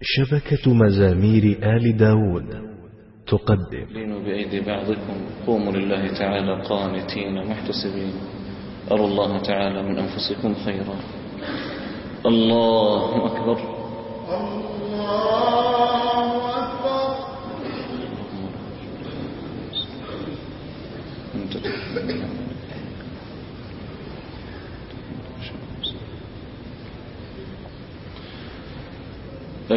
شبكة مزامير آل داود. تقدم. بأيدي بعضكم قوموا لله تعالى قانتين محتسبين. أروا الله تعالى من أنفسكم خيرا. الله أكبر الله أكبر.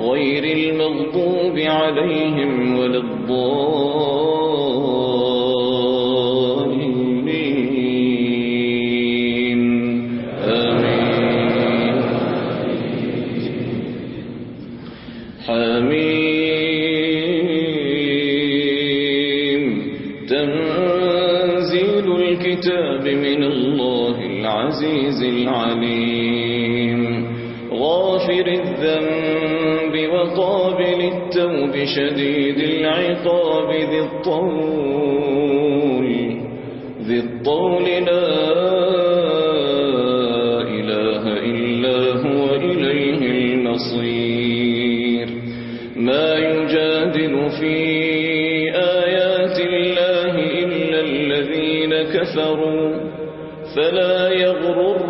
غير المغضوب عليهم ولا الضالين. آمين. حميم تنزيل الكتاب من الله العزيز العليم. غافر الذنب وقابل التوب شديد العقاب ذي الطول. ذي الطول لا إله إلا هو إليه المصير. ما يجادل في آيات الله إلا الذين كفروا. فلا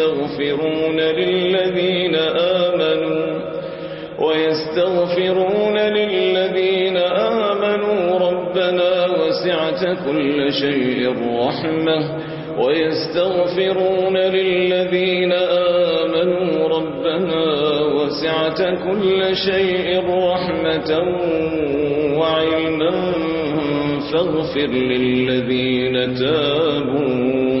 ويستغفرون للذين آمنوا ويستغفرون للذين آمنوا ربنا وسعت كل شيء رحمة ويستغفرون للذين آمنوا ربنا وسعت كل شيء رحمة وعلما فاغفر للذين تابوا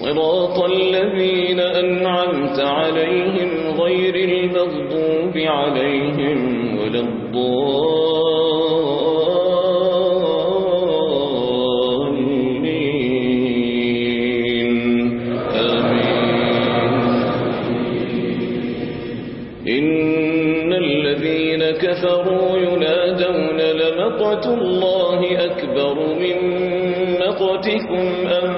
صراط الذين أنعمت عليهم غير المغضوب عليهم ولا الضالين. آمين. إن الذين كفروا ينادون لمقت الله أكبر من مقتكم أم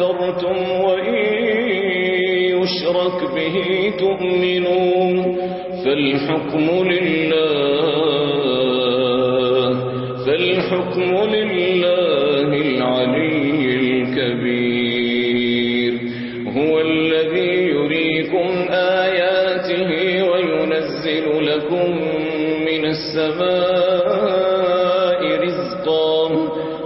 كفرتم وإن يشرك به تؤمنون فالحكم لله فالحكم لله العلي الكبير. هو الذي يريكم آياته وينزل لكم من السماء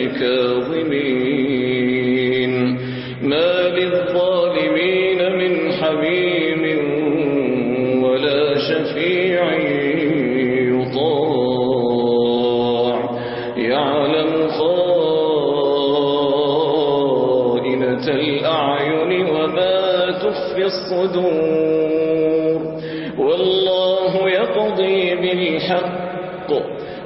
الكاظمين ما للظالمين من حميم ولا شفيع يطاع. يعلم خائنة الأعين وما تخفي الصدور. والله يقضي بالحق